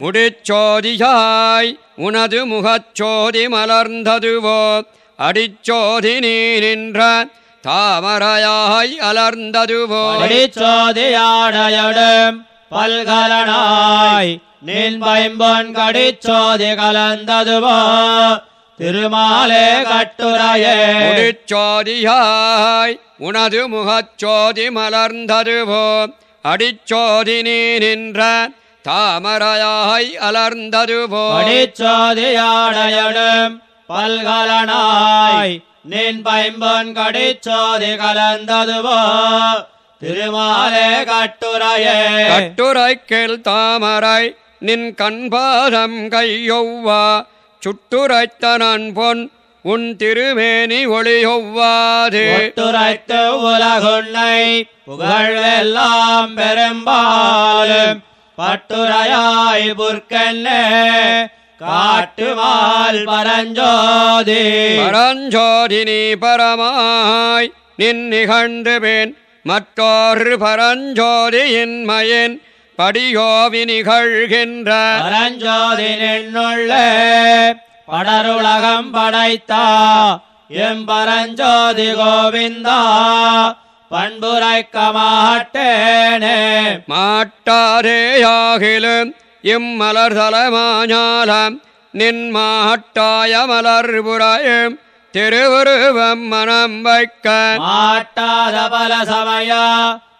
முடிச்சோதியாய் உனது முகச்சோதி மலர்ந்ததுவோ அடிச்சோதி நீ நின்ற தாமரையாய் அலர்ந்ததுவோ. கடிச்சோதியாடையடும் பல்கலனாய் நின் பைம்பொன் கடிச்சோதி கலந்ததுவோ திருமாலே கட்டுரையே. முடிச்சோதியாய் உனது முகச்சோதி மலர்ந்ததுவோ அடிச்சோதி நீ நின்ற தாமரையாய் அலர்ந்ததுவோ கடிச்சோதியாடையடும் பல்கலனாய் நின் பைம்பொன் கடிச்சோதி கலந்ததுவோ திருமாலே கட்டுரையே. கட்டுரைக்கில் தாமரை நின் கண்பாதம் கையொவ்வா. சுட்டுரைத்தனன் பொன் உன் திருமேனி ஒளியொவ்வாது. உலகுன்னை புகழ்வெல்லாம் பெரும்பாலும் பட்டுரையாய் புற்கண்ணே காட்டுமால் பரஞ்சோதி. பரஞ்சோதினி பரமாய் நின் நிகழ்ந்துவேன் மற்றொரு பரஞ்சோதியின் மயன் படியோவி நிகழ்கின்ற. பரஞ்சோதி நின்னுள்ளே படருலகம் படைத்தா எம் பரஞ்சோதி கோவிந்தா. பண்புரைக்க மாட்டேனே மாட்டாதேயாகிலும் இம்மலர்தலமாஞாலம் நின் மாட்டாய மலர்புறாயும் திருவுருவம் மனம் வைக்க. மாட்டாத பல சமய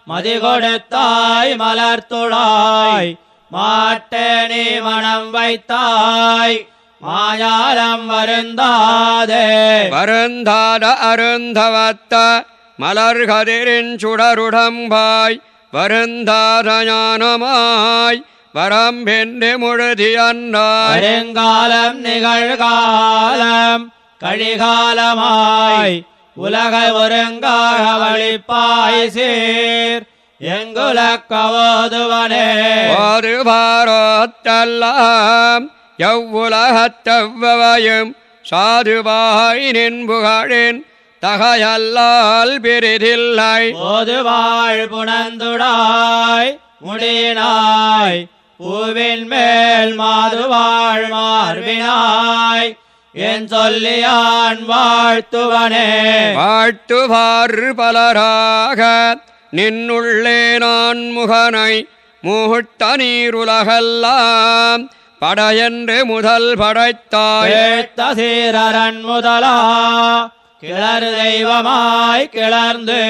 மதி கொடுத்தாய் மலர்த்துழாய். மாட்டேனி மனம் வைத்தாய் மாயாலம் வருந்தாதே. வருந்தாத அருந்தவத்த மலர்கதிரின் சுடருடம்பாய் வருந்தாத ஞானமாய் வரம்பென்று முழுதியன்றாய். வருங்காலம் நிகழ்காலம் கழிகாலமாய் உலக ஒருங்காக வழிப்பாய் சீர் எங்குலக்கவோதுவனே ஒரு பாரோத்தெல்லாம் எவ்வுலகத்தவ்வவையும் சாதுவாய் நின் புகழின் தகையல்லால் பிரிதில்லை. போதுவாழ் புனந்துடாய் முடியினாய் பூவின் மேல் மாதுவாழ் மார்பினாய். என் சொல்லியான் வாழ்த்துவனே. வாழ்த்துவார் பலராக நின்னுள்ளே நான் முகனை மூட்ட நீருலகெல்லாம். படையென்று முதல் படைத்தாய். சீரரன் முதலா கிளறு தெய்வமாய் கிளர்ந்து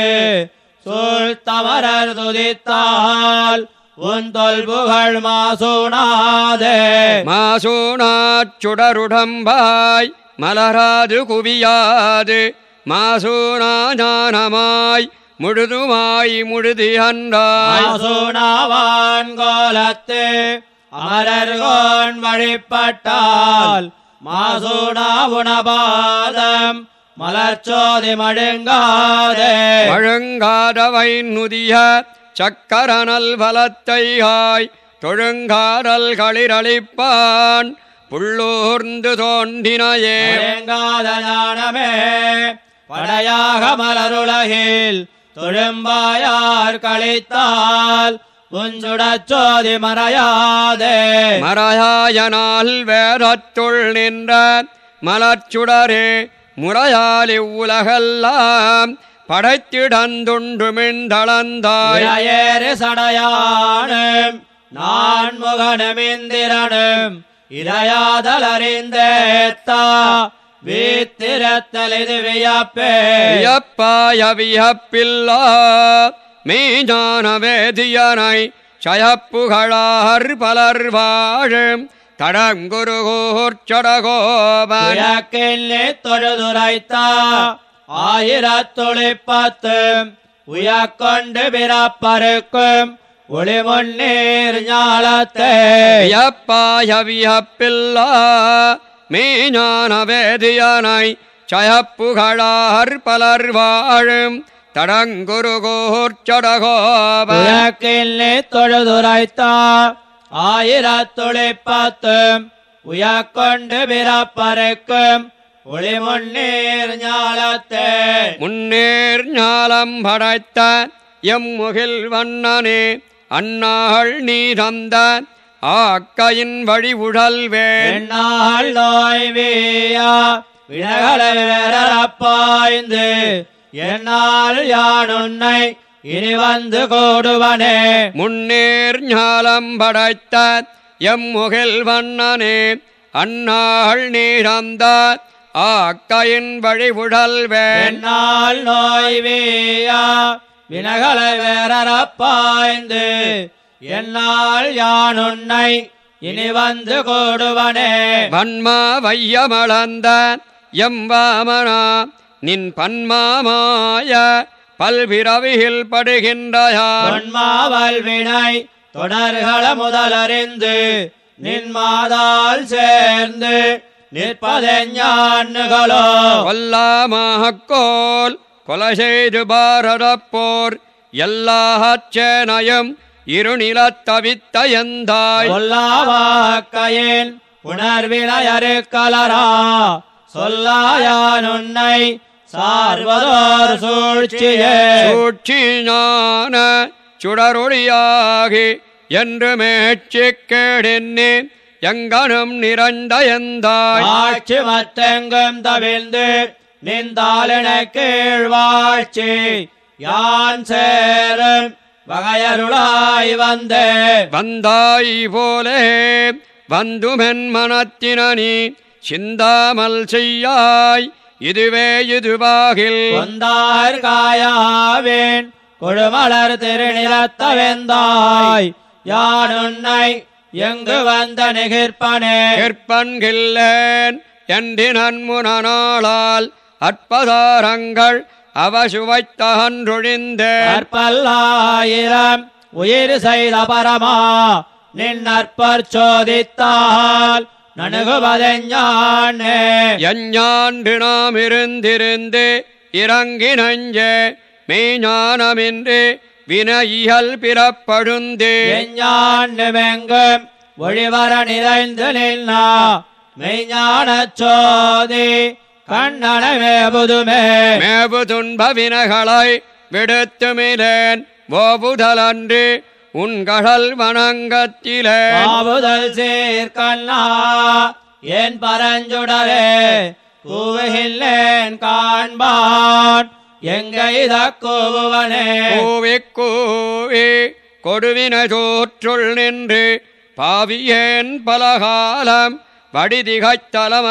சூழ்த்தமரர் துதித்தால் உன் தொல் புகழ் மாசுனாதே. மாசூனாச் சுடருடம்பாய் மலராது குவியாது. மாசூனா ஞானமாய் முழுதுமாய் முழுதி அன்றாய் கோலத்து அமரர்கோன் வழிபட்டால் மாசுனா உணபாதம். மலர்ச்சோதி மழுங்காதே வழுங்காதவை நுதிய சக்கரனல் வலத்தையாய் தொழுங்காரல் களிரளிப்பான் புள்ளூர்ந்து தோன்றினையே. மழுங்காத ஞானமே படையாக மலருலகில் தொழும்பாயார் கழித்தால் புஞ்சுடச்சோதி மறையாதே. மறையாயனால் வேதத்துள் நின்ற மலர்ச்சுடரே முறையால் இவ்வுலகெல்லாம் படைத்திடந்துண்டுமிழ்ந்தளந்தாய் இளையேறு சடையானும் நான் முகனுமிந்திரனும் இளையாதலறிந்தேத்தா வீத்திரத்தல் இது வியப்பே வியப்பாய வியப்பில்லா மெய்ஞான வேதியனை சயப்புகழார் பலர் வாழும். தடங்குருகூர்ச்சடகோபன். உயக்கில்லி தொழுதுரைத்தா. ஆயிரத்துளிப்பத்தும் உயக்கொண்டு பிறப்பருக்கும் ஒளிமுன்னீர் ஞாலத்தே. வியப்பாய வியப்பில்லா மெய்ஞான வேதியனை சயப்புகழார் பலர் வாழும் தடங்குருகூர்ச்சடகோபன். உயக்கில்லி தொழுதுரைத்தா. ஆயிரத்துளிப்பத்தும் உயக்கொண்டு பிறப்பருக்கும் ஒளிமுன்னீர் ஞாலத்தே. முன்னேர் ஞாலம் படைத்த எம்முகில் வண்ணனே அன்னாள் நீ தந்த ஆக்கையின் வழி உழல்வேன். என்னால் நோய்வேயா வினகளை வேறப்பாய்ந்து என்னால் யான் உன்னை இனி வந்து கூடுவனே. முன்னேர் ஞாலம் படைத்த எம்முகில் வண்ணனே. அந்நாள் நீரந்த ஆக்கையின் வழி உழல்வேன் என்னால் நோய்வேயா வினகளை வேறப்பாய்ந்து என்னால் யான் உன்னை இனி வந்து கூடுவனே. வன்மா வையமளந்த எம்பாமனா நின் பன்மாமாய பல்பிறவியில் படுகின்றார் தொன்மாவல் வினை தொடர்கள முதலறிந்து நின் மாதால் சேர்ந்து நிற்பதெஞ்ஞான்களோ கொல்லாமாகோல் கொலை செய்து பாரதப்போர் எல்லாச்சேனையும் இருநிலத் தவித்த எந்தாய் சொல்லாவாக்கையின் உணர்வினையரு கலரா. சொல்லாயான் உன்னை சார்வதோர் சூழ்ச்சியே. சூழ்ச்சி ஞான சுடரொளியாகி என்று மேட்சிக்கேடென்னே எங்கனும் நிறைந்த எந்தாய்? ஆட்சி மத்தெங்கும் தவிழ்ந்து நின்றாலின கீழ் வாழ்ச்சி யான் சேரும் வகையருளாய் வந்தே. வந்தாய் போலே வந்துமென் மனத்தினி சிந்தாமல் செய்யாய் இதுவே இதுவாகில். கொந்தார் காயாவேன் கொழுமலர் திருநிலத்தவெந்தாய். யான் உன்னை எங்கு வந்த நிகிர்ப்பனே? கற்பன்கில்லேன் என்றினன் முனநாளால் அற்பதாரங்கள் அவசுவைத்தகன்றொழிந்தேன் கற்பல்லாயிரம் உயிர் செய்த பரமா நின்னற்பர் சோதித்தால் நணுகுவதெஞ்ஞானே எஞ்ஞான்று நாம் இருந்திருந்து இறங்கி நஞ்சே மெய்ஞானமின்றி வினையியல் பிறப்படுந்தே எஞ்ஞானுமெங்கும் ஒழிவர நிறைந்து நின்னா மெய்ஞானச் சோதி கண்ணனமேபுதுமே மேவு துன்ப வினைகளை விடுத்துமிலேன் ஓபுதலன்று உன் கடல் வணங்கத்திலே. பாவுதல் சீர்கண்ணா என் பரஞ்சுடரே கூவுகில்லேன் காண்பான். எங்க இத கூவுவனே. கூவி கூவி கொடுவினை தோற்றுள் நின்று பாவியேன் பலகாலம் வடிதிகைத்தலம்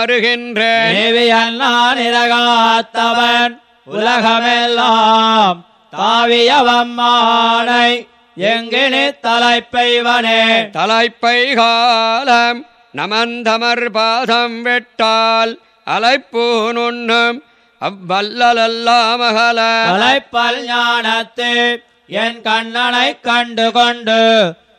இறகாத்தவன் உலகமெல்லாம் தாவியவம்மானை எங்கினி தலைப்பைவனே. தலைப்பை காலம் நமந்தமர் பாதம் வெட்டால் அலைப்பூனுண்ணும் அவ்வல்லலல்லாமகல. தலைப்பல் ஞானத்து என் கண்ணனை கண்டு கொண்டு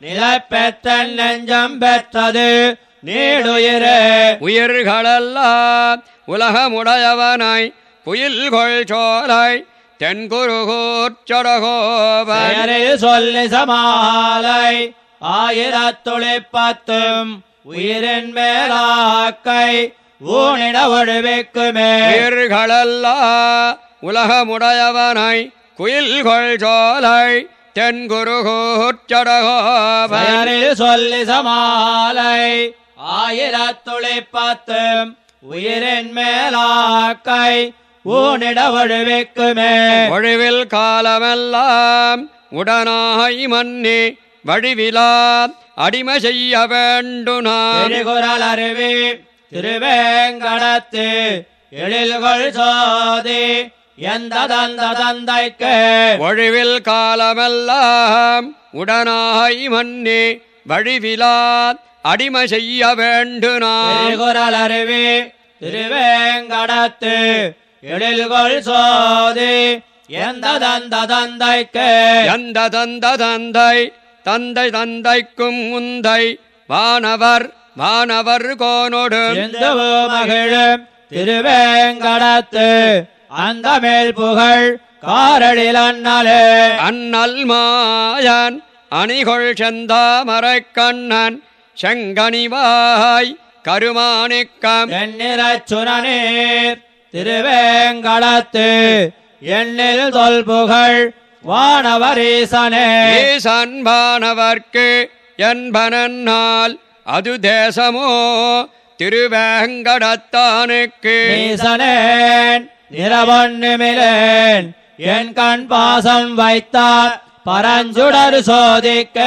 நிலை பெற்ற நெஞ்சம் பெற்றது நீடுயிரே. உயிர்களெல்லாம் உலகமுடையவனாய் குயில்கொள் சோலை தென்குருகூர்ச்சடகோவன் பெயரில் சொல்லி சமாலை ஆயிரத்துளிப்பத்தும் உயிரின் மேலாக்கை ஊனிட ஒழுவிக்குமே உயிர்களெல்லாம் உலகமுடையவனாய் குயில்கொள் சோலை தென்குருகூர்ச்சடகோவன் பெயரில் சொல்லி சமாலை ஆயிரத்துளிப்பத்தும் உயிரின் மேலாக்கை ஊனிட ஒழுவிக்குமே ஒழிவில் காலமெல்லாம் உடனாய் மன்னி வழிவிலா அடிமை செய்ய வேண்டுனான் எழிகுரல் அருவி திருவேங்கடத்து எழில்கொள் சோதி எந்த தந்த தந்தைக்கு ஒழிவில் காலமெல்லாம் உடனாய் மன்னி வழிவிலா அடிமை செய்ய வேண்டுனான் எழிகுரல் அருவி திருவேங்கடத்து எழில்கொள் சோதி. எந்த தந்த தந்தைக்கு எந்த தந்த தந்தை தந்தை தந்தைக்கும் முந்தை. வானவர் வானவர் கோனோடு. எந்த மகிழும் திருவேங்கடத்து. அந்த மேல் புகழ் காரடில் அண்ணலே. அண்ணல் மாயன் அணிகொள் செந்தாமரைக் கண்ணன். செங்கனிவாய் கருமாணிக்கம். சுரநீர் திருவேங்கடத்து எண்ணில் தொல் புகழ் வானவரீசனே. ஈசன்பானவர்க்கு என்பனால் அது தேசமோ? திருவேங்கடத்தானுக்கு. நீசனேன் நிறவொன்னுமிலேன் என் கண் பாசம் வைத்தார் பரஞ்சுடர் சோதிக்க.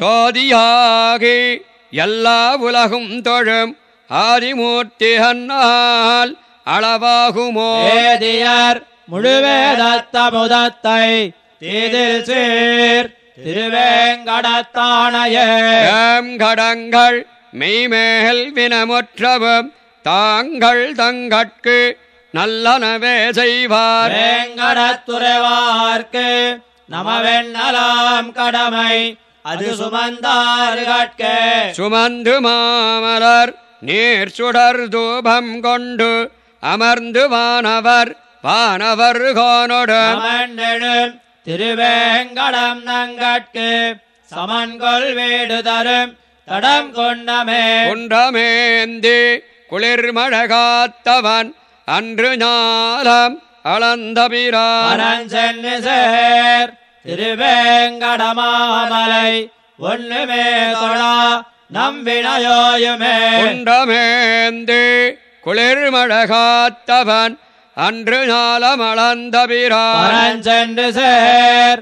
சோதியாகி எல்லா உலகும் தொழும் ஆதிமூர்த்தி அன்னால் அளவாகுமோ? வேதியர் முழுவேதத்த முதத்தை தீதில் சீர் திருவேங்கடத்தானையே. கடங்கள் மெய்மேல் வினமுற்றவும் தாங்கள் தங்கட்கு நல்லனவே செய்வார். வேங்கடத்துறைவார்க்கு நமவெண்ணலாம் கடமை. அது சுமந்தார் கட்க. சுமந்து மாமலர் நீர் சுடர் தூபம் கொண்டு அமர்ந்து வானவர் வானவர் கோனொடு. சமண்டெழும் திருவேங்கடம் நங்கட்கு சமன்கொள் வீடு தரும் தடம் கொண்டமே. குன்றமேந்தி குளிர்மழ காத்தவன் அன்று ஞாலம் அளந்தபிரான் திருவேங்கடமாமலை ஒண்ணுமே தொழா நம் வினயோயுமே. குன்றமேந்தி குளிர்மழ காத்தவன் அன்று ஞாலம் அளந்தபிரான் பரஞ்சென்று சேர்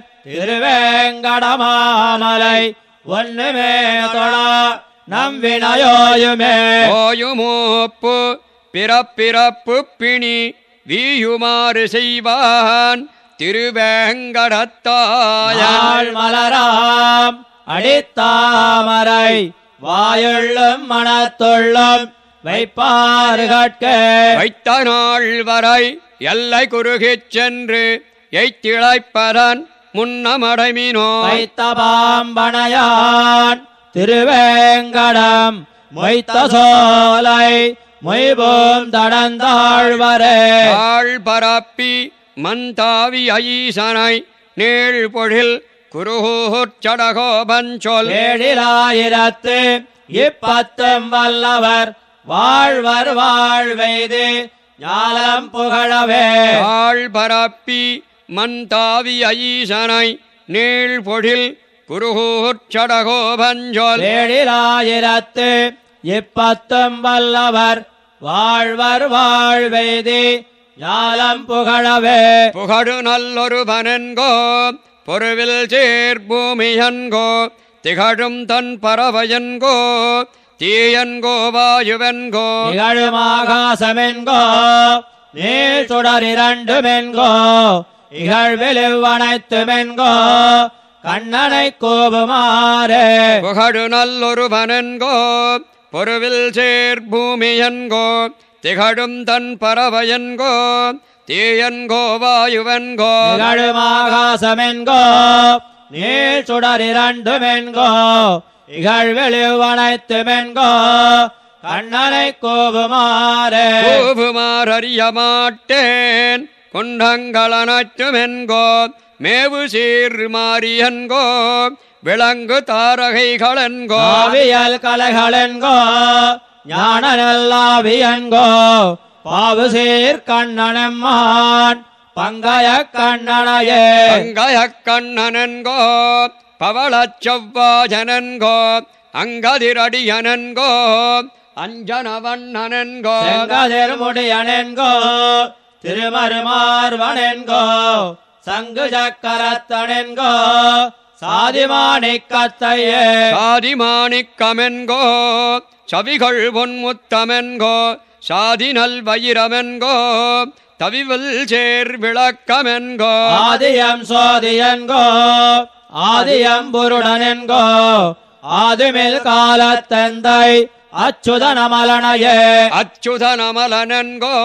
திருவேங்கடமாமலை ஒண்ணுமே தொழா நம் வினயோயுமே ஓயுமோப்பு பிறப்பிறப்பு பிணி வீயுமாறு செய்வான் திருவேங்கடத்தாயான். யாழ் மலராம் அடித்தாமரை வாயுள்ளும் மனத்துள்ளும் வைப்பாறு கட்க. வைத்த நாள் வரை எல்லை குறுகிச் சென்று எய்த்திழைப்பதன் முன்னமடைமினோ. வைத்த பாம்பனையான் திருவேங்கடம் மொய்த்த சோலை மொய்போம் தடந்தாழ்வரே ஆள் பரப்பி மந்தாவி ஐசனை நீள் பொழில் குருகூர்ச்சடகோபன் சொல். ஏழிலாயிரத்து இப்பத்தும் வல்லவர் வாழ்வர் வாழ்வெய்து ஞாலம் புகழவே. ஆள் பரப்பி மந்தாவி ஐசனை நீள் பொழில் குருகூர்ச்சடகோபன் சொல். ஏழிலாயிரத்து இப்பத்தும் வல்லவர் வாழ்வர் வாழ்வெய்து ஞாலம் புகழவே. புகழு நல்லொருவனென்கோ பொருவில் சேர்பூமியன்கோ திகழும் தன் பறவையன்கோ தீயன்கோ வாயுவென்கோ இகழுமாகாசமென்கோ. நீள் சுடர் இரண்டுமென்கோ இகழ்வெளிவனைத்துமென்கோ கண்ணனை கோபுமாறே புகழு நல்லொருவனென்கோ பொருவில் சேர்பூமியன்கோ திகழும் தன் பறவையன்கோ. தீயன்கோ வாயுவென்கோ இகழுமாகாசமென்கோ. நீள் சுடர் இரண்டுமென்கோ இகழ்வெளிவனைத்துமென்கோ கண்ணனை கோபுமாறே கூவுமாறறிய மாட்டேன் குண்டங்களனற்றுமென்கோ மேவு சீர் மாறியன்கோ விளங்கு தாரகைகளென்கோ. ஆவியல் கலைகளென்கோ ஞான நல்லாவியன்கோ பாவு சீர் கண்ணனம்மான் பங்கய கண்ணனையே. அங்கய கண்ணனன்கோ பவளச் செவ்வாஜனன்கோ அங்கதிரடியனன்கோ அஞ்சனவண்ணனன்கோ. செங்கதிர் முடியனென்கோ திருமருமார்வனென்கோ சங்கு சக்கரத்தனென்கோ சாதிமாணிக்கத்தையே. சாதிமாணிக்கமென்கோ சவிகள் பொன்முத்தமென்கோ சாதி நல்வயிரமென்கோ தவிவல் சேர் விளக்கமென்கோ. ஆதியம் சோதியன்கோ ஆதியம் புருடனென்கோ ஆதிமில் காலத்தந்தை அச்சுதனமலனையே. அச்சுதனமலனன்கோ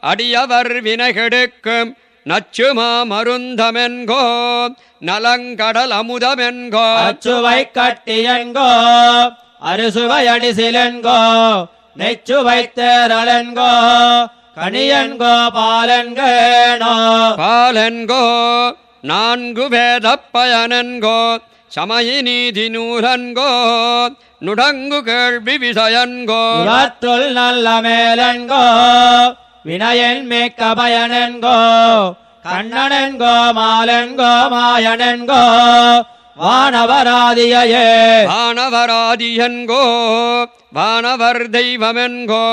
அடியவர் வினைகெடுக்கும் நச்சுமா மருந்தமென்கோ நலங்கடல் அமுதமென்கோ. அச்சுவை கட்டியன்கோ அறுசுவை அடிசிலென்கோ நெச்சுவை தேரலென்கோ கணியன்கோ பாலன்கேனோ. பாலன்கோ நான்கு வேதப் பயனன்கோ சமய நீதி நூலன்கோ நுடங்கு கேள்வி விஷயன்கோ இவற்றுள் நல்ல மேலன்கோ வினயன் மிக்க பயனென்கோ கண்ணனென்கோ மாலென்கோ மாயனென்கோ வானவராதியே வானவராதியன்கோ வானவர் தெய்வமென்கோ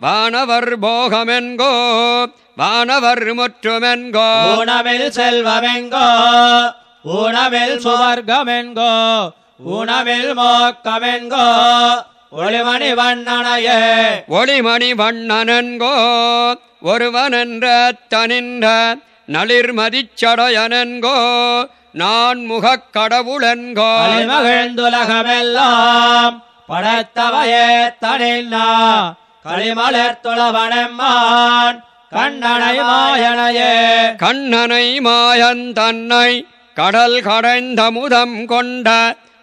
வானவர் போகமென்கோ வானவர் முற்றுமென்கோ. ஊனமில் செல்வமெங்கோ ஊனமில் சுவர்க்கமென்கோ ஊனமில் மோக்கமென்கோ. ஒளிமணி வண்ணனையே. ஒளிமணி வண்ணனன்கோ ஒருவனென்ற தனின்ற நளிர்மதிச்சடையனன்கோ நான் முகக் கடவுளென்கோ. அழிமகிழ்ந்துலகமெல்லாம் படைத்தவையே தனின்னா களிமலர் துளவனம்மான் கண்ணனை மாயனையே. கண்ணனை மாயந்தன்னை கடல் கடைந்த முதம் கொண்ட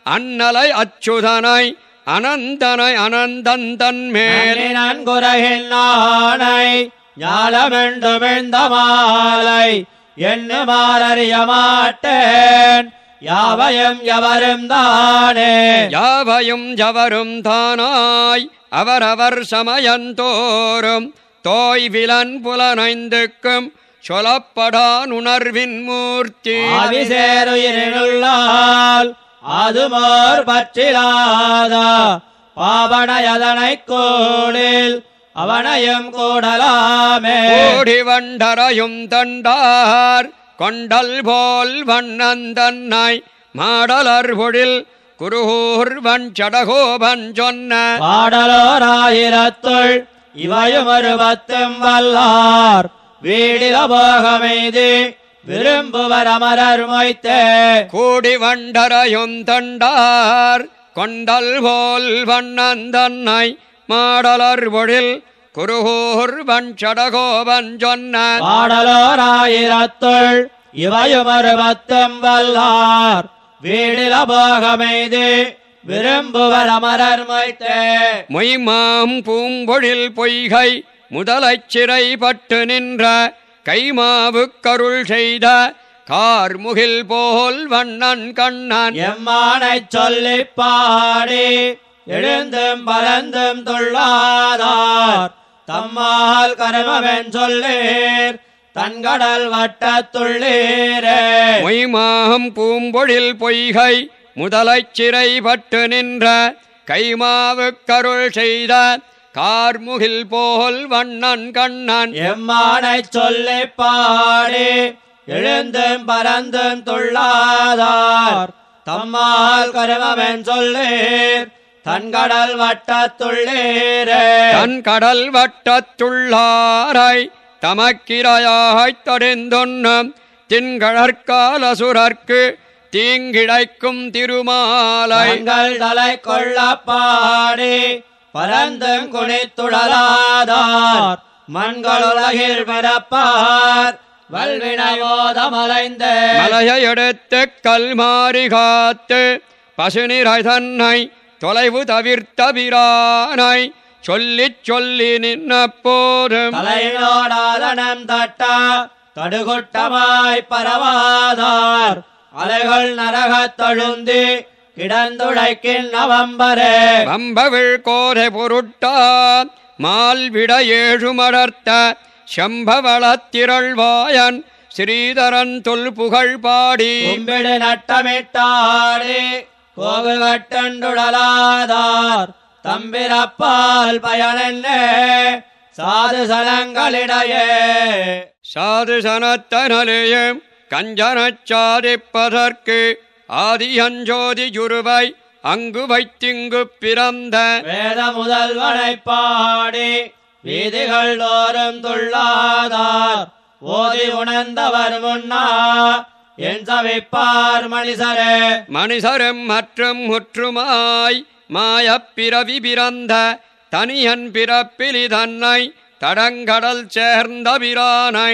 அன்னலை அச்சுதனை அனந்தனை அனந்தந்தன் மேல் நன்குரகில் நானை ஞாலமெண்டுமிழ்ந்த மாலை என்ன மாலறிய மாட்டேன். யாவையும் எவரும் தானே. யாவையும் ஜவரும் தானாய் அவரவர் சமயந்தோறும் தோய் விலன் புலனைந்துக்கும் சொலப்படான் உணர்வின் மூர்த்தி. ஆவிசேருயிரினுள்ளால் அதுமோர் பற்றிலாதா பாவனையதனை கோளில் அவனையும் கூடலாமே. ஓடி வண்டரையும் தண்டார் கொண்டல் போல் வண்ணந்தன்னாய் மாடலர் பொழில் குருகூர் வஞ்சடகோபன் சொன்ன பாடலோராயிரத்துள் இவையும் ஒரு பத்தும் வல்லார் வீடில போகமெய்தி விரும்புவர் அமரர் மொய்த்தே கூடி வண்டரையும் தண்டார் கொண்டல் போல் வண்ணந்தன்னாய் மாடலர் பொழில் குருகூர் வஞ்சடகோபன் சொன்ன பாடலோராயிரத்துள் இவையும் ஒரு பத்தும் வல்லார் வீடில போகமெய்தி விரும்புவர் அமரர் மொய்த்தே மொய்மாம் பூம்பொழில் பொய்கை முதலைச் சிறை பட்டு நின்ற கைமாவு கருள் செய்த கார்முகில் போல் வண்ணன் கண்ணன் எம்மானைச் சொல்லிப் பாடி எழுந்தும் பறந்தும் துள்ளாதார் தம்மால் கருமவென் சொல்லீர் தன்கடல் வட்டத்துள்ளீரே மொய்மாம் பூம்பொழில் பொய்கை முதலைச் சிறை பட்டு நின்ற கைமாவு கருள் செய்த கார்முகில் போல் வண்ணன் கண்ணன். எம்மானைச் சொல்லிப் பாடி எழுந்தும் பறந்தும் துள்ளாதார். தம்மால் கருமவென் சொல்லீர் தன்கடல் வட்டத்துள்ளீரே. தன் கடல் வட்டத்துள்ளாரை தமக்கிரையாய்த் தறிந்தொன்னும் தின்கழற்காலசுரர்க்கு தீங்கிழைக்கும் திருமாலை. தலை கொள்ள பாடி பரந்தும் குனித்துழலாதார் மண்களுலகில் பிறப்பார். வல்வினயோதமலைந்த மலையை எடுத்து கல்மாரி காத்து பசுநிறை தன்னை தொலைவு தவிர்த்த பிரானை சொல்லிச் சொல்லி நின்ன போதும் தலையோடாதனம் தட்ட தடுகுட்டமாய் பரவாதார். அலைகள் நரகத் தழுந்தி கிடந்துழைக்கின் நவம்பரே. வம்பவிழ் கோரை பொருட்டா மால்விட ஏழு மடர்த்த செம்பவளத்திரள்வாயன் ஸ்ரீதரன் தொல் புகழ் பாடி. கும்பிடு நட்டமிட்டாடி. கோகு கட்டண்டுடலாதார் தம்பிரப்பால் பயனென்னே சாது சலங்களிடையே சாது சனத்தனலேயும் கஞ்சனச் சாதிப்பதற்கு ஆதியஞ்சோதி ஜுருவை அங்கு வைத்திங்கு பிறந்த வேத முதல்வனை பாடி வீதிகள் தோறும் துள்ளாதார். ஓதி உணர்ந்தவர் முன்னா என் சவிப்பார் மணிசரே. மனிதரும் மற்றும் முற்றுமாய் மாயப்பிறவி பிறந்த தனியன் பிறப்பிலி தன்னை தடங்கடல் சேர்ந்த பிரானை.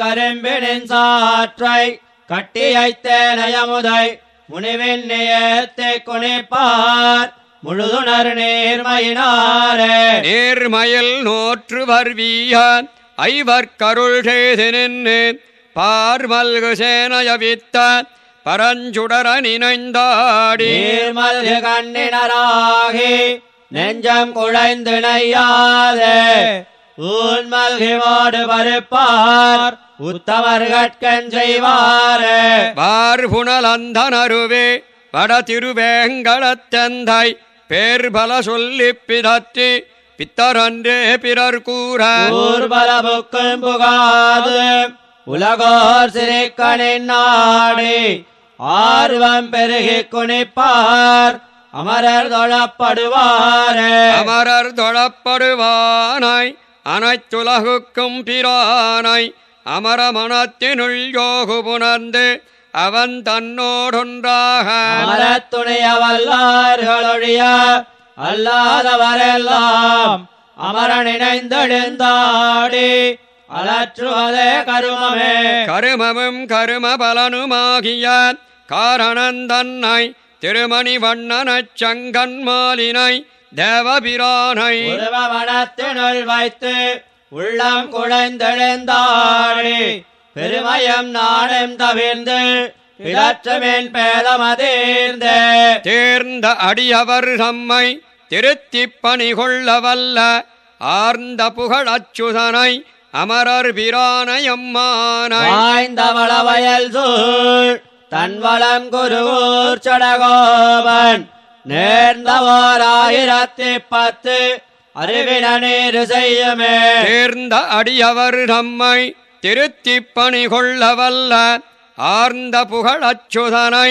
கரும்பினின் சாற்றை கட்டியை தேனயமுதை முனிவின் நியத்தை குனிப்பார். முழுதுணர் நீர்மையினாரே. நேர்மயில் நோற்று வர்வீய ஐவர் கருள் செய்து நின்று பார்மல்கு சேனயவித்த பரஞ்சுடர நினைந்தாடி நீர்மல்கு கண்ணினராகி நெஞ்சம் குழைந்து நெய்யாதே ஊன்மல்கி மாடு பருப்பார் உத்தவர்கட்கண் செய்வாரே. வார்புணலந்தனருவே வட திருவேங்கடத்தெந்தாய் பேர் பல சொல்லிப் பிதற்றி பித்தரன்றே பிறர் கூற. ஊர்வலபுக்கும் புகாது. உலகோர் சிறைக்கணின் நாடி ஆர்வம் பெருகி குனிப்பார் அமரர் தொழப்படுவாரே. அமரர் தொழப்படுவானாய் அனைத்துலகுக்கும் பிரானாய் அமர மனத்தினுள் யோகு புணர்ந்து அவன் தன்னோடொன்றாக. அமரத்துணைய வல்லார்களொழிய அல்லாதவரெல்லாம் அமரன் இணைந்தெழுந்தாடி. அலற்றுவதே கருமமே. கருமமும் கரும பலனுமாகிய காரணந்தன்னை திருமணி வண்ணனச் சங்கன்மாலினை தேவபிரானை. உருவமனத்தினுள் வைத்து உள்ளம் குழைந்தெழுந்தாடி பெருமயம் நாணம் தவிர்ந்து பிளற்றமேன் பேதமதீர்ந்து தேர்ந்த அடியவர் தம்மை திருத்திப் பணி கொள்ள வல்ல ஆர்ந்த புகழச்சுதனை அமரர் பிரானையம்மானை வாய்ந்தவள வயல் சூழ் தன்வளம் குருவூர் சடகோபன் நேர்ந்தவோர் ஆயிரத்தி பத்து அறிவின நீர் செய்யுமே. தேர்ந்த அடியவர் தம்மை திருத்திப் பணி கொள்ள வல்ல ஆர்ந்த புகழச்சுதனை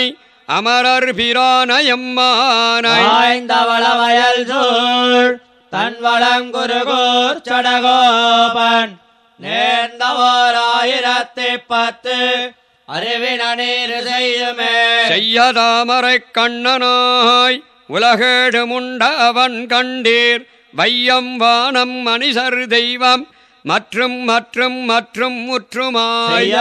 அமரர் பிரானையம்மானை வாய்ந்தவள வயல் சூழ் தன்வளம் குருகூர் சடகோபன் நேர்ந்தவோர் ஆயிரத்தி பத்து அறிவின நீர் செய்யுமே செய்யதாமரைக் கண்ணனாய் உலகேடு முண்ட அவன் கண்டீர். வையம் வானம் மனிதர் தெய்வம் மற்றும் மற்றும் மற்றும் முற்றுமாய்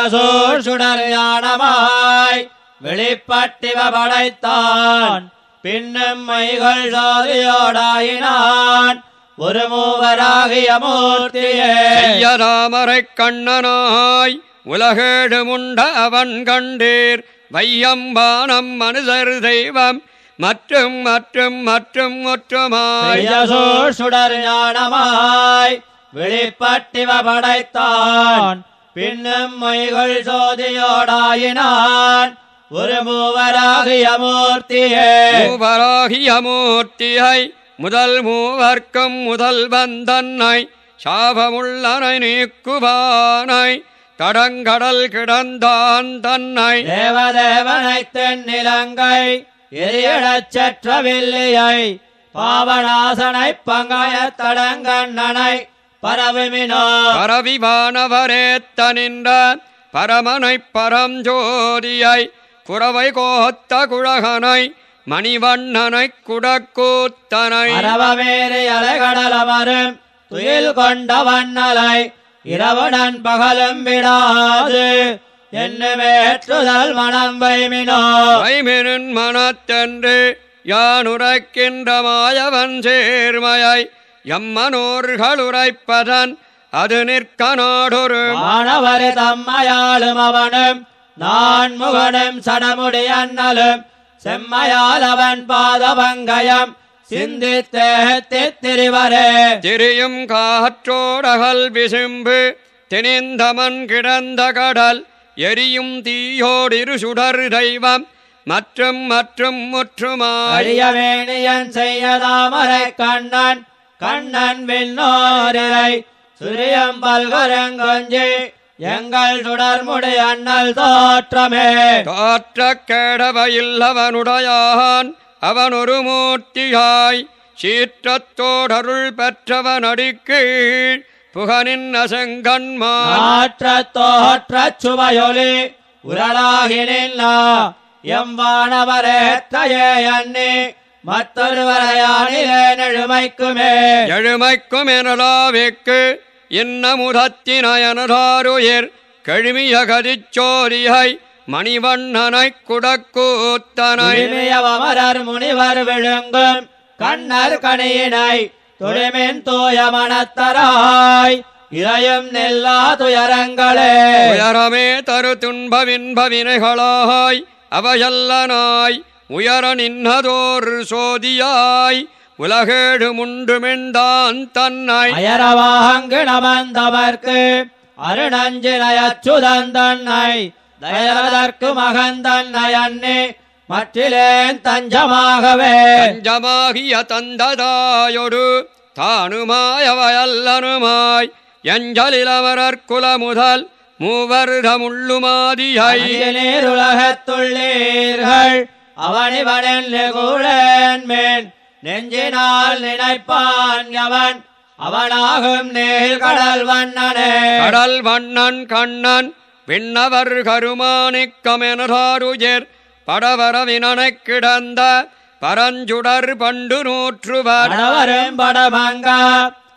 சுடர் ஞானமாய் வெளிப்பட்டிவ படைத்தான். பின்னும் மைகள் சாதியோடாயினான் ஒரு மூவராகிய மூர்த்தியே. செய்யதாமரைக் கண்ணனாய் உலகேடு முண்ட அவன் கண்டீர். வையம் வானம் மனிதர் தெய்வம் மற்றும் மற்றும் மற்றும் முற்றுமாய் செய்யசோர் சுடர் ஞானமாய் வெளிப்பட்டிவ படைத்தான். பின்னும் மைகள் சோதியோடாயினான் ஒரு மூவராகிய மூர்த்தியே. மூவராகிய மூர்த்தியை முதல் மூவர்க்கும் முதல் வந்தன்னை சாபமுள்ளனை நீக்குவானை தடங்கடல் கிடந்தான் தன்னை. தேவதேவனை தென்னிலங்கை எரியடச் செற்றவில்லையை பாவநாசனை பங்காய தடங்கண்ணனை பரவுமினோ. பரவிவானவரேத்த நின்ற பரமனைப் பரஞ்சோதியை குறவை கோத்த குழகனை மணிவண்ணனைக் குடக்கூத்தனை. அரவமேறி அலைகடலமரும் துயில் கொண்ட வண்ணலை இரவுடன் பகலும் விடாது. என்னுமேற்றுதல் மனம் வைமினோ வைமினின் மனத்தென்று யானுரைக்கின்ற மாயவன் சேர்மையை எம்மனோர்களுரைப்பதன் அது நிற்க நாடொரு மாணவரு தம்மையாளும் அவனும் நான் முகனும் சடமுடி அண்ணலும் செம்மையால் அவன் பாதபங்கயம். சிந்தித்தேத்தித் திரிவரே. திரியும் காற்றோடகல் விசும்பு திணிந்தமன் கிடந்த கடல் எரியும் தீயோடிரு சுடர் தெய்வம் மற்றும் மற்றும் முற்றுமாய். அழியவேணியன் செய்யதாமரை கண்ணன் கண்ணன் விண்ணோரிலை சுரியம் பல்கரங்கொஞ்சி எங்கள் சுடர்முடி அண்ணல் தோற்றமே. தோற்ற கேடவையில்லவனுடையான் அவன் ஒரு மூர்த்தியாய் சீற்றத்தோடருள் பெற்றவன் அடிக்கீழ் புகனின் அசங்கன்மான் மாற்ற தோற்ற சுவையொலி உரளாகி நின்னா எம்வானவரேத்தையே அண்ணி மற்றொருவரையானிலே நெழுமைக்குமே. எழுமைக்கும் எனலாவிக்கு இன்னமுதத்தினயனதாருயிர் கழுமிய கதிச்சோரியை மணிவண்ணனைக் குடக்கூத்தனை. இனிமையவமரர் முனிவர் விழுங்கும் கண்ணர் கணியினை துளிமின் தூய மனத்தராய் இறையும் நெல்லா துயரங்களே. உயரமே தரு துன்பவின்பவினைகளாய் அவையல்லனாய் உயர நின்னதோர் சோதியாய். உலகேடு முண்டுமென்தான் தன்னை அயரவாங்கு நமந்தவர்க்கு அருணஞ்சினயச்சுதந்தன்னை தயரதற்கு மகந்தன்னை அன்னே மற்றிலேன் தஞ்சமாகவே. தஞ்சமாகிய தந்ததாயொடு தானுமாயவயல்லனுமாய். எஞ்சலிலமரர் குலமுதல் மூவர்தமுள்ளுமாதியை நீருலகத்துள்ளீர்கள் அவனிவனில் கூழேன் மேன் நெஞ்சினால் நினைப்பான் அவன் அவனாகும் நீர் கடல் வண்ணனே. கடல் வண்ணன் கண்ணன் விண்ணவர் கருமாணிக்கமெனதாருஜர் படவரவினனைக் கிடந்த பரஞ்சுடர் பண்டு நூற்றுவர். படவரும் படமங்க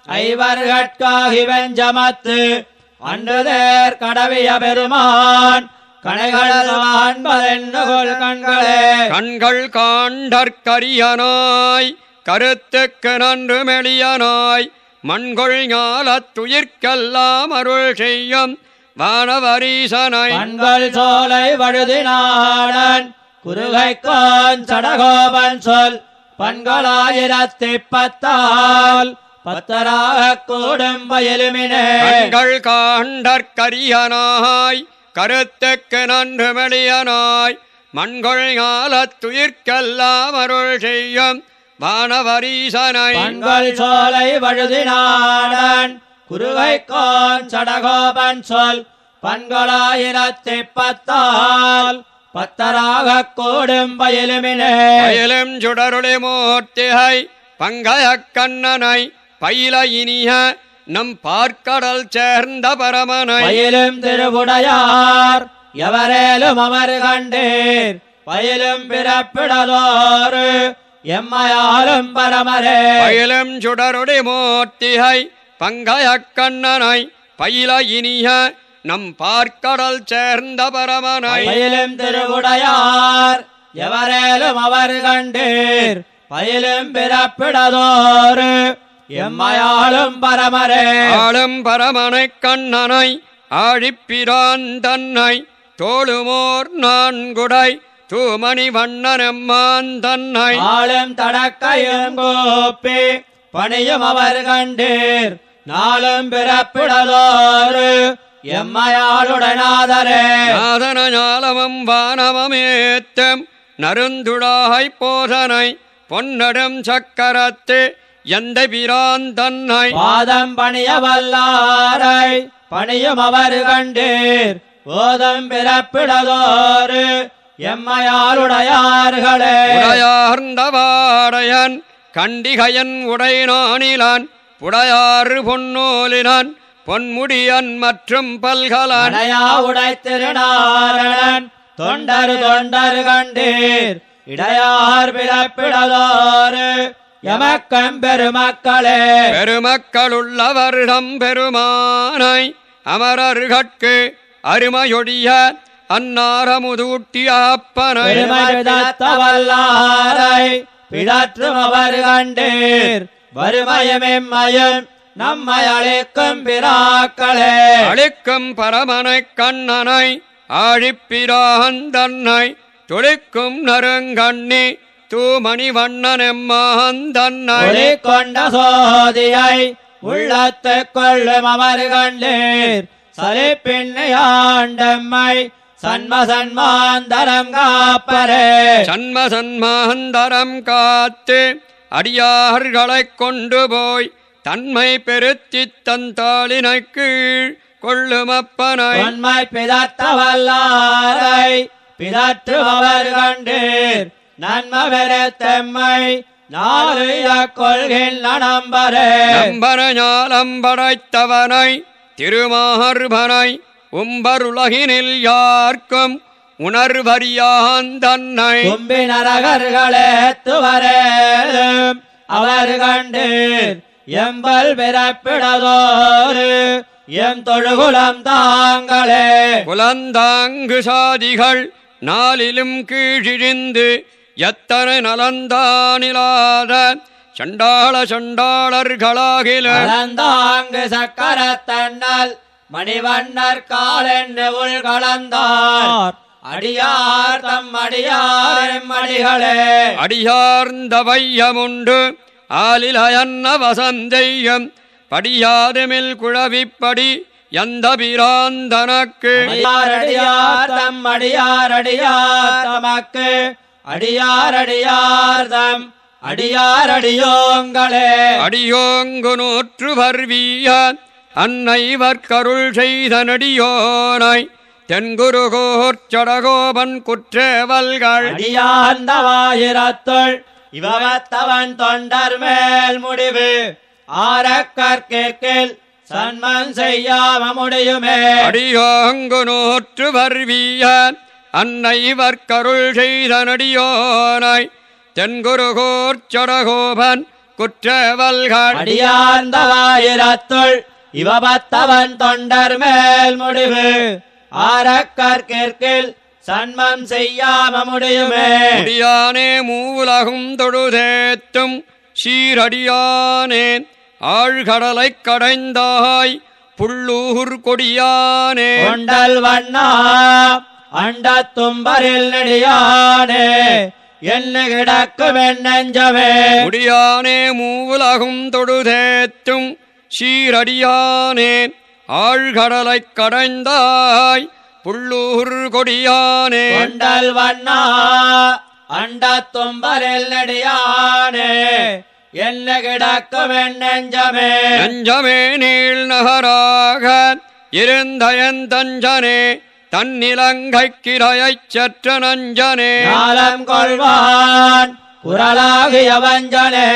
ஐவர்கட்காகி வெஞ்சமத்து அன்றுதேர் கடவிய பெருமான். கணைகளன்பதென்னுகொள் கண்களே. கண்கள் காண்டற்கரியனாய் கருத்துக்கு நன்று மெளியனாய் மண்கொள் ஞாலத்துயிர்க்கெல்லாம் அருள் செய்யும் வானவரீசனை. கண்கள் சோலை வழுதினாடன் குருகைக்கான் சடகோபன் சொல் பண்களாயிரத்தி பத்தால் பத்தராக கூடும் வயலுமினே. கண்கள் காண்டற்கரியனாய் கருத்துக்கு நன்று மெளியனாய் மண்கொள் ஞாலத்துயிர்க்கெல்லாம் அருள் செய்யும் வானவரீசனை. சோலை வழுதினாடன் குருகைக்கான் சடகோபன் சொல் பண்களாயிரத்தி பத்தால் பத்தராக கூடும் வயலுமினே. பயிலும் சுடருளி மூர்த்திகை பங்கய கண்ணனை பயில இனிய நம் பார்க்கடல் சேர்ந்த பரமனை பயிலும் திருவுடையார் எவரேலும் அமர் கண்டீர். பயிலும் பிறப்பிடதோரு எம்மையாலும் பரமரே. பயிலும் சுடருளி மூர்த்திகை பங்கய கண்ணனை பயில இனிய நம் பார்க்கடல் சேர்ந்த பரமனை பயிலும் திருவுடையார் எவரேலும் அவர் கண்டீர். பயிலும் பிறப்பிடதோரு எம்மையாலும் பரமரே. ஆளும் பரமனை கண்ணனை ஆழிப்பிரான் தன்னை தோளுமோர் நான்குடை தூமணி வண்ணனம்மான் தன்னை. ஆளும் தடக்கையும் கோப்பி பணியும் அவர் கண்டீர். நாளும் பிறப்பிடதோரு எம்மையாளுடனாதரே நாதன ஞாலமும் வானமமேத்தம் நருந்துடாய் போதனை பொன்னடும் சக்கரத்து எந்த பிரான் தன்னை. பாதம் பணிய வல்லாரை பணியும் அவர் கண்டீர். எம்மையாளுடையார்களே உடையார்ந்த வாடையன் கண்டிகையன் உடைநானிலான் புடையாறு பொன்னூலினான் பொன்முடியன் மற்றும் பல்கலான். உடை திருநாரணன் தொண்டர் தொண்டர் கண்டீர். இடையார் பிறப்பிடதோரு எமக்கம் பெருமக்களே. பெருமக்களுள்ளவர்தம் பெருமானை அமரர்கட்கு அருமையொழிய அன்னாரமுதூட்டிய அப்பனை பெருமருதத்தவல்லாரை பிதற்றும் அவர் கண்டீர். வறுமயமெம்மயம் நம்மை அழைக்கும் பிராக்களே. அளிக்கும் பரமனை கண்ணனை ஆழிப்பிரான் தன்னை துளிக்கும் நறுங்கண்ணி தூமணி வண்ணனெம்மான் தன்னை ஒளி கொண்ட சோதியை உள்ளத்து கொள்ளும் அவர் கண்டீர். சலிப்பின்னையாண்டம்மை சன்ம சன்மாந்தரம் காப்பரே. சன்ம சன்மாந்தரம் காத்து அடியார்களைக் கொண்டு போய் தன்மை பெருத்தித் தந்தாளினை கீழ் கொள்ளுமப்பனை. உண்மை பிதற்றவல்லாரை பிதற்றுபவர் கண்டீர். நன்ம பெருத்தம்மை நாலு கொள்கின்ற நம்பரே நம்பர ஞாலம் படைத்தவனை திருமார்பனை உம்பருலகினில் யார்க்கும் உணர்வறியான் தன்னை கும்பி நரகர்களே துவரேலும் அவர் கண்டீர். எம்பல் பிறப்பிடதோரு எம் தொழுகுலம் தாங்களே. குலந்தாங்கு சாதிகள் நாளிலும் கீழிழிந்து எத்தனை நலந்தானிலாத சண்டாள சண்டாளர்களாகில? கலந்தாங்கு சக்கரத்தன்னல் மணிவண்ணர் காலென்று உள் கலந்தார். அடியார் தம் அடியார் மடிகளே அடியார்ந்த வையமுண்டு ஆலிலயன்ன வசந்தெய்யம் படியாதுமில் குழவிப்படி எந்த பிராந்தனக்கு? அடியாரடியார் தம் அடியாரடியார் தமக்கு அடியாரடியார் தம் அடியாரடியோங்களே அடியோங்கு நூற்று வர்வீய அன்னைவர்க்கருள் செய்த நடியோனாய் தென்குருகோர் சடகோபன் குற்றவல்கள் அடியாந்தவாயிரத்துள் இவத்தவன் தொண்டர் மேல் முடிவு. ஆரக்கற்கேற்கில் சன்மன் செய்யாம முடியுமே. அடியோங்கு நூற்று வர்வீய அன்னைவர்க்கருள் செய்த நடியோனாய் தென்குருகோர் சடகோபன் குற்றவல்கள். அடியாந்தவாயிரத்துள் இவபத்தவன் தொண்டர் மேல் முடிவு. ஆரக்கற்கேற்கில் சன்மம் செய்யாம முடியுமே. முடியானே மூவுலகும் தொழுதேத்தும் சீரடியானே ஆழ்கடலைக் கடைந்தாய் புள்ளூர் கொடியானே கொண்டல் வண்ணா அண்டத் தும்பரில் நெடியானே என்ன கிடக்கும் என் நெஞ்சமே? முடியானே மூவுலகும் தொழுதேத்தும் சீரடியானே ஆழ்கடலைக் கடைந்தாய் புள்ளூர் கொடியானே. கொண்டல் வண்ணா அண்டத் தும்பரில் நெடியானே என்ன கிடக்கும் என் நெஞ்சமே? நஞ்சமே நீள் நகராக இருந்தயன் தஞ்சனே. தன்னிலங்கைக்கிரையைச் சற்ற நஞ்சனே. ஞாலம் கொள்வான் குரலாகிய வஞ்சனே.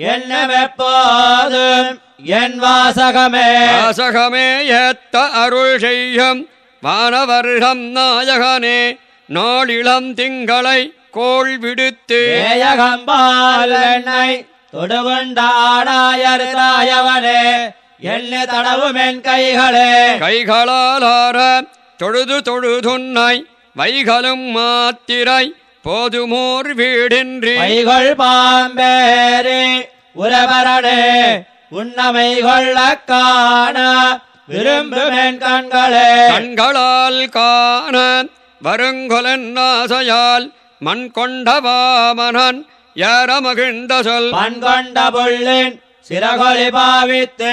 என்னமெப்போதும் என் வாசகமே. வாசகமே ஏத்த அருள் செய்யும் வானவர்கம் நாயகனே. நாளிளம் திங்களை கோள் விடுத்து. ஏயகம்பால் என்னை தொடுகொண்ட ஆடாயர் தாயவனே. என்ன தடவும் என் கைகளே கைகளாலார தொழுது தொழுதுன்னை வைகளும் மாத்திரை போதுமோர் வீடின்றி. மைகள் பாம்பேரி உறவரணே உன்னமை கொள்ள காண விரும்புமென் கண்களே. கண்களால் காண வருங்கொலன் ஆசையால் மண் கொண்ட வாமனன் ஏற மகிழ்ந்த சொல். பண் கொண்ட புள்ளின் சிறகொலி பாவித்து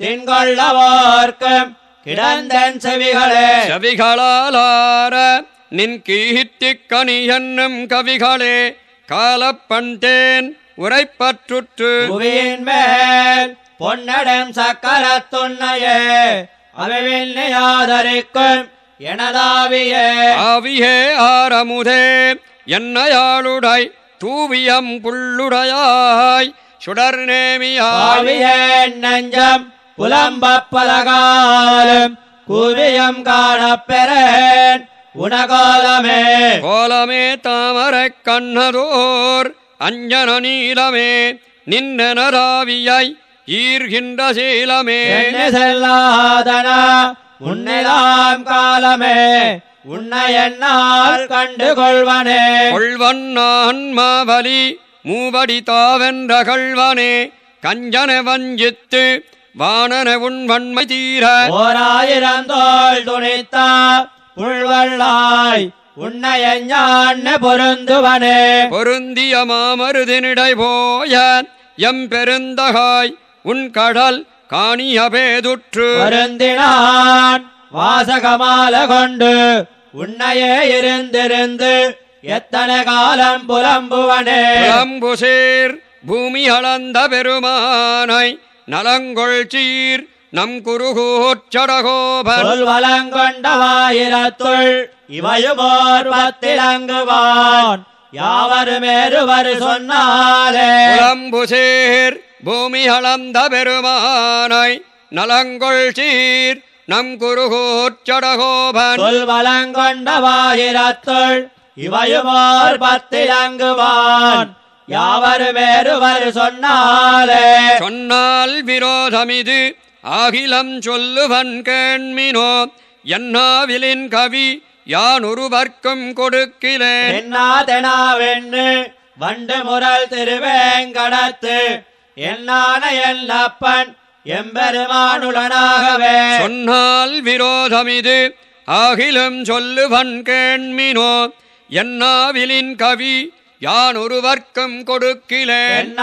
தின்கொள்ளவோர்க்கும் கிடந்தன் செவிகளே. செவிகளாலார நின் கீர்த்திக் கனி என்னும் கவிகளே காலப்பண்டேன் உரைப்பற்றுற்று. மேல் பொன்னடம் சக்கரத்துன்னையே அவைவில்லை ஆதரிக்கும் எனதாவியே. ஆவியே ஆரமுதே என்னையாளுடை தூவியம் புள்ளுடையாய் சுடர் நேமியாய். ஆவியே நெஞ்சம் புலம்பப் பலகாலம் குவியம் காணப்பெறேன். உனகோலமே. கோலமே தாமரைக் கண்ணதோர் அஞ்சன நீலமே. நின்னராவியை ஈர்கின்ற சீலமே. செல்லாதனா உன்னெலாம் காலமே. உன்னை என்னால் கண்டு கொள்வனே கொள்வன்னான் மாவலி மூவடி தாவென்ற கள்வனே. கஞ்சன வஞ்சித்து வானன உன் வன்மை தீர. ஓராயிரம் தோள் துணித்தா புல்வள்ளாய் உன்னை எஞ்ஞான பொருந்துவனே. பொருந்திய மாமருதினிடை போய எம் பெருந்தகாய் உன் கடல் காணிய பேதுற்று. பொருந்தினான் வாசகமால கொண்டு உன்னையே இருந்திருந்து எத்தனை காலம் புலம்புவனே. புலம்புசேர் பூமி அளந்த பெருமானை நலங்கொள் சீர் நம் குருகூச்சடகோபன் சொல்வலங்கொண்டவாயிரத்துள் இவையுமோர் பத்திலங்குவான். யாவருமேறுவர் சொன்னாலே. புலம்புசேர் பூமி அளந்த பெருமானை நலங்கொள் சீர் நம் குருகூச்சடகோபன் சொல்வலங்கொண்டவாயிரத்துள் இவையுமோர் பத்திலங்குவான். யாவருமேறுவர் சொன்னாலே. சொன்னால் விரோதமிது ஆகிலம் சொல்லுவன் கேண்மினோ. என்னாவிலின் கவி யான் ஒருவர்க்கும் கொடுக்கிலேன் என்னா தெனாவென்னு வண்டு முரல் திருவேங்கடத்து. என்னான எல்லப்பன் எம்பெருமானுடனாகவே. சொன்னால் விரோதமிது ஆகிலும் சொல்லுவன் கேண்மினோ. என்னாவிலின் கவி யான் ஒருவர்க்கும் கொடுக்கிலேன்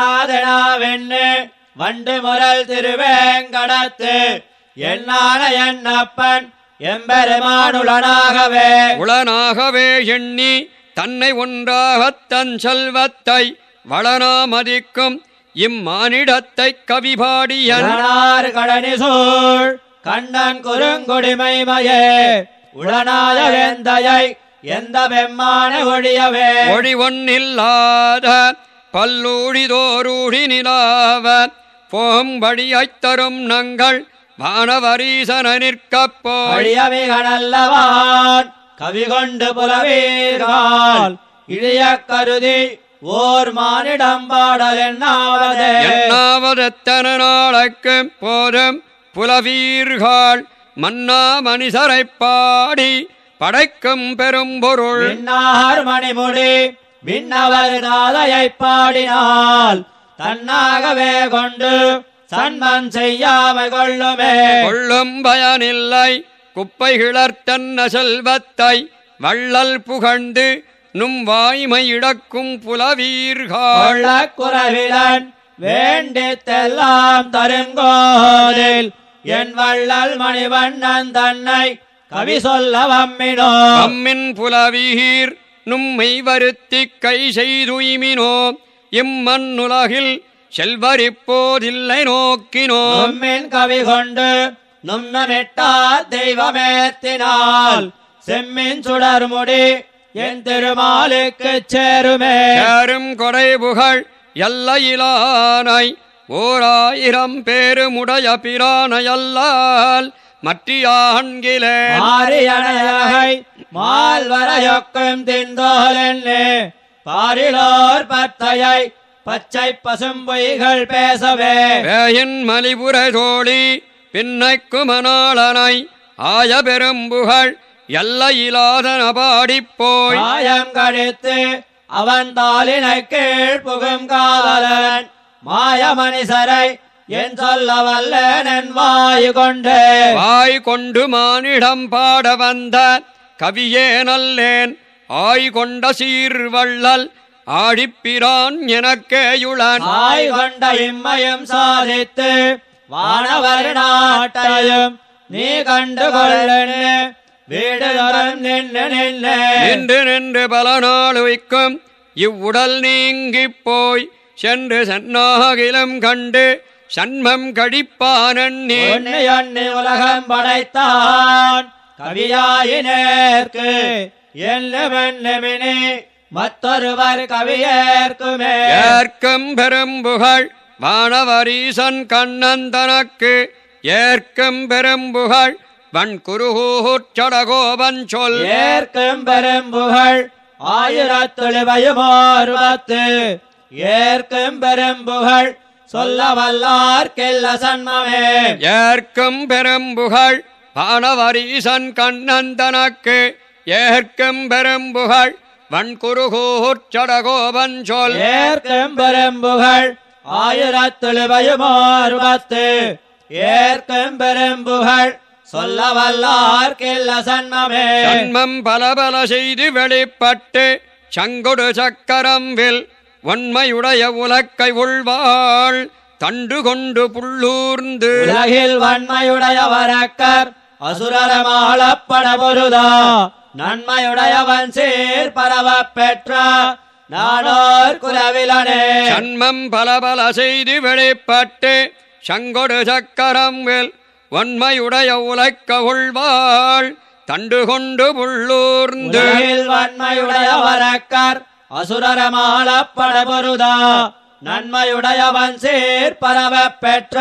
வண்டு முரல் திருவேங்கடத்து. என்னான என்னப்பன்? எம்பெருமானுளனாகவே உளனாகவே எண்ணி தன்னை ஒன்றாகத் தன் செல்வத்தை வளனாமதிக்கும் இம்மானிடத்தைக் கவிபாடியன். உளனார் கடனி சூழ் கண்ணன் குறுங்குடிமைமையே. உளனாய வெந்தையை எந்த வெம்மான ஒழியவே? ஒளி ஒன்னில்லாத பல்லூழிதோரூழி நிலாவ போம்படியைத் தரும் நங்கள் வானவரீசன நிற்கப் போய் அழியமிகனல்லவான் கவி கொண்டு புலவீர்கள் இழிய கருதி ஓர் மானிடம் பாடல் என்னாவதே? எண்ணாவதெத்தன நாளைக்கு போதும் புலவீர்கள் மன்னா மனிதரைப் பாடி படைக்கும் பெரும்பொருள் விண்ணார் மணிமுடி விண்ணவர் காதையை பாடினால் தன்னாகவே கொண்டு சன்மன் செய்யாமை கொள்ளுமே. கொள்ளும் பயனில்லை குப்பை கிளர்த்தன்ன செல்வத்தை வள்ளல் புகழ்ந்து நும் வாய்மை இழக்கும் புலவீர்கள் குறவிலன் வேண்டித்தெல்லாம் தருங்கோதில் என் வள்ளல் மணிவண்ணன் தன்னை கவி சொல்ல வம்மினோ அம்மின் புலவீர் நும்மை வருத்திக் கை செய்துய்மினோ இம்மண்ணுலகில் செல்வரிப்போதில்லை நோக்கினோ. நம்மின் கவி கொண்டு நுண்ணமிட்டார் தெய்வமேத்தினால் செம்மின் சுடர்முடி என் திருமாலுக்கு சேருமே. சேரும் கொடை புகழ் எல்லையிலானை ஓராயிரம் பேருமுடைய பிரானையல்லால் மற்றியாண்கிலே மாரியணையகை மால்வரையொக்கும் திந்தோலென்னு. பாரிலோர் பத்தையை பச்சை பசும்பொய்கள் பேசவே. வேயின் மலிபுர தோழி பின்னைக்குமனாளனை ஆய பெரும்புகழ் எல்லையிலாதன பாடிப் போய் மாயம் கழித்து அவன் தாளினை கீழ் புகும் காதலன் மாய மனிதரை என் சொல்ல வல்லன் வாயு கொண்டு. வாய் கொண்டு மானிடம் பாட வந்த கவியே நல்லேன். ஆய் கொண்ட சீர்வள்ளல் ஆடிப்பிரான் எனக்கேயுளன். ஆய் கொண்ட இம்மையும் சாதித்து வானவர் நாட்டையும் நீ கண்டு கொள்ளனு நின்று நின்று. நின்று நின்று பல நாள் வைக்கும் இவ்வுடல் நீங்கிப் போய் சென்று சென்னாகிலும் கண்டு சண்மம் ஒன்னு எண்ணி உலகம் படைத்தான். கவியாயினேற்கு என்னமென்னமினி மற்றொருவர் கவியேற்குமே. ஏற்கும் பெரும்புகழ் வானவரீசன் கண்ணன் தனக்கு. ஏற்கும் பெரும்புகழ் வன்குருகூச்சடகோபன் சொல். ஏற்கும் பெரும்புகழ் ஆயிரத்தொழிவையுமாறுபத்து ஏற்கும் பெரும்புகழ் சொல்ல வல்லார்க்கெல்ல சன்மமே ஏற்கும் பெரும்புகழ் வானவரீசன் கண்ணன் தனக்கு ஏற்கும் பெரும்புகழ் வன்குருகூச்சடகோபன் சொல். ஏற்கும் பெரும்புகழ் ஆயிரத்தொழிவையுமாறுபத்து ஏற்கும் பெரும்புகழ் சொல்ல வல்லார்க்கெல்ல சன்மமே ஜன்மம் பல பல செய்து வெளிப்பட்டு சங்கொடு சக்கரம்வில் ஒன்மையுடைய உலக்கை உள்வாள் தண்டு கொண்டு புள்ளூர்ந்து. உலகில் வன்மையுடைய வரக்கர் அசுரரமாளப்பட பொருதா. நன்மையுடையவன் சீர் பரவப் பெற்ற. நாடோர் குலவிலனே. ஜன்மம் பல பல செய்து வெளிப்பட்டு சங்கொடு சக்கரம்வில் ஒன்மையுடைய உலக்க உள்வாள் தண்டு கொண்டு புள்ளூர்ந்து. உலகில் வன்மையுடைய வரக்கர் அசுரரமாளப்பட பொருதா நன்மையுடையவன் சீர் பரவப் பெற்ற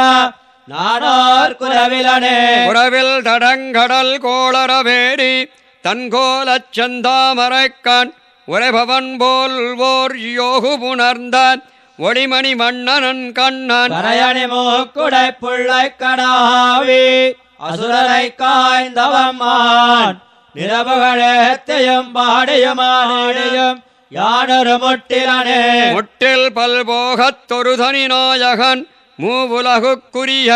நாடோர் குலவிலனே உறவில் தடங்கடல் கோளரவேரி தன்கோலச் செந்தாமரைக்கான் உரைபவன் போல் ஓர் யோகு புணர்ந்தான் ஒளிமணி மன்னனன் கண்ணன். கரையணி மூக்குடை புள்ளை கடாவி அசுரரை காய்ந்தவம்மான் நிரபுகளேத்தையும் பாடியுமாடியும் யானொரு முட்டிலனே முட்டில் பல்போகத்தொரு தனி நாயகன் மூவுலகுக்குரிய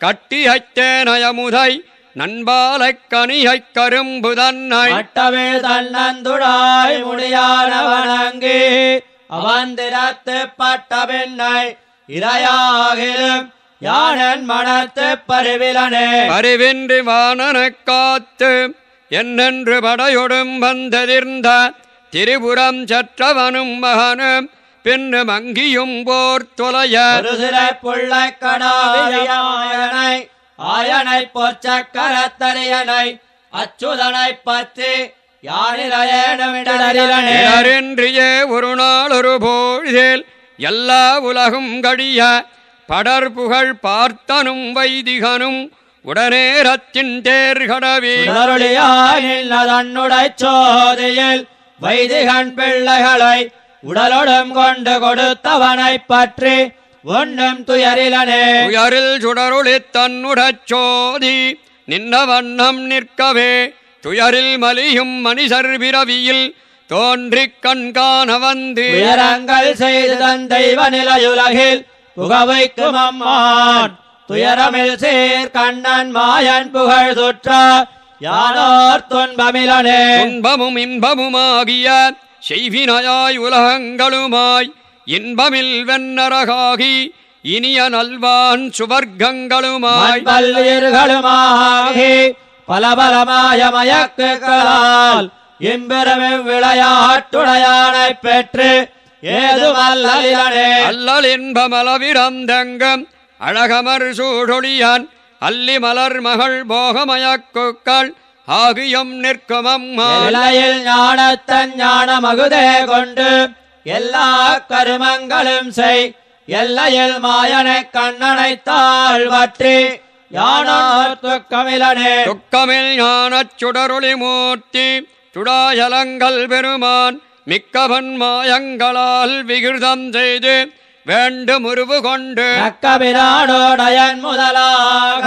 கட்டியத்தேனயமுதை நண்பாலைக் கனியைக் கரும்பு தன்னை. மட்டவில் தன்னந்துடாய் முடியானவனங்கி அவன் திறத்து பட்ட பின்னை இரையாகிலும் யானன் மனத்து பருவிலனே. அறிவின்றி வானனக் காத்து என்னென்று படையொடும் வந்ததிர்ந்த திரிபுரம் சற்றவனும் மகனும் பின்னும் அங்கியும் போர் தொலைய. கடாவியனை ஆயனை பொச்சக்கரத்தரியனை அச்சுதனை பற்றி இடரின்றியே ஒரு நாள் ஒரு பொழுதில் எல்லா உலகும் கடிய படர் புகழ் பார்த்தனும் வைதிகனும் உடனே ரத்தின் தேர்கடவே உடலுடையானில் தன்னுடை சோதியில் வைதிகன் பிள்ளைகளை உடலோடும் கொண்டு கொடுத்தவனைப் பற்றி ஒன்றும் துயரிலனே. துயரில் சுடருளி தன்னுடச் சோதி நின்ன வண்ணம் நிற்கவே. துயரில் மலியும் மனிதர் பிறவியில் தோன்றிக் கண்காண வந்து. துயரங்கள் செய்து தன் தெய்வ நிலையுலகில் புகவைக்கும் அம்மான். துயரமில் சீர் கண்ணன் மாயன் புகழ் சுற்ற யானோர் துன்பமிலனே? துன்பமும் இன்பமுமாகிய செய்வினையாய் உலகங்களுமாய் இன்பமில் வெண்ணரகாகி இனிய நல்வான் சுவர்க்கங்களுமாய் பல்லுயிர்களுமாகி பல பலமாய மயக்குகளால் இம்பெருமின் விளையாட்டுடையானைப் பெற்று ஏதுமல்லிலனே அல்லல் இன்பமளவிரந்தெங்கும் அழகமர் சூழொழியான் அல்லி மலர் மகள் போகமயக்குக்கள் ஆகியும் நிற்கும் அம்மா எல்லையில் ஞானத்தன் ஞான மகுதே கொண்டு எல்லா கருமங்களும் செய். எல்லையில் மாயனை கண்ணனை தாழ்வற்றி துக்கமிலனே. துக்கமில் ஞானச் சுடரொளி மூர்த்தி துடாயலங்கள் பெருமான் மிக்கவன் மாயங்களால் விகிருதம் செய்து வேண்டும் உருவு கொண்டு நக்கபிரானோடையன் முதலாக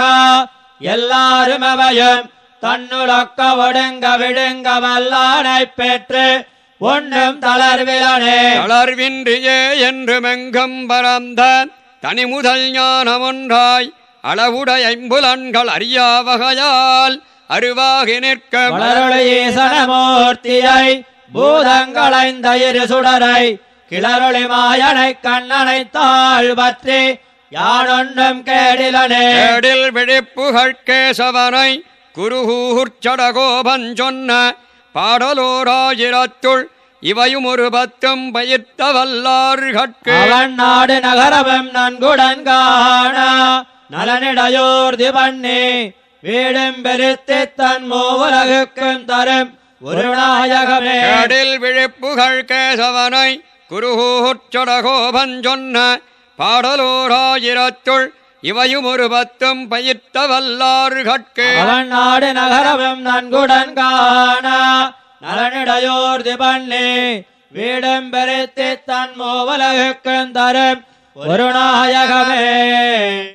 எல்லாரும் அவையும் தன்னுலக்க ஒடுங்க விடுங்க வல்லானைப் பெற்று ஒன்றும் தளர்விலனே. தளர்வின்றியே என்று மெங்கும் பரந்த தனி முதல் ஞானமொன்றாய் அளவுடைய ஐம்புலன்கள் அறியா வகையால் அருவாகி நிற்கும் வளரொளீசனமூர்த்தியை பூதங்களைந்த இரு சுடரை கிளரொளி மாயனை கண்ணனை தாழ்வற்றி யானொன்றும் கேடிலனே. கேடில் விழிப்புகள் கேசவனை குருகூர்ச்சடகோபன் சொன்ன பாடலோராயிரத்துள் இவையும் ஒரு பத்தும் பயிர்த்த வல்லார்கட்கு அவன் நாடு நகரமும் நன்குடன் காண நலனிடையோர்தி பண்ணி வீடும் பெருத்தி தன் மூவுலகுக்கும் தரும் ஒரு நாயகமே. கேடில் விழிப்புகள் கேசவனை குருகூர்ச்சடகோபன் சொன்ன பாடலோராயிரத்துள் இவையும் ஒரு பத்தும் பயிர்த்த வல்லார்கட்கு அவன் நாடு நகரமும் நன்குடன் காண. நலனிடையோர் பண்ணி வீடும் பெருத்தி தன் மோவலகுக்கும் தரும். ஒரு நாயகமே.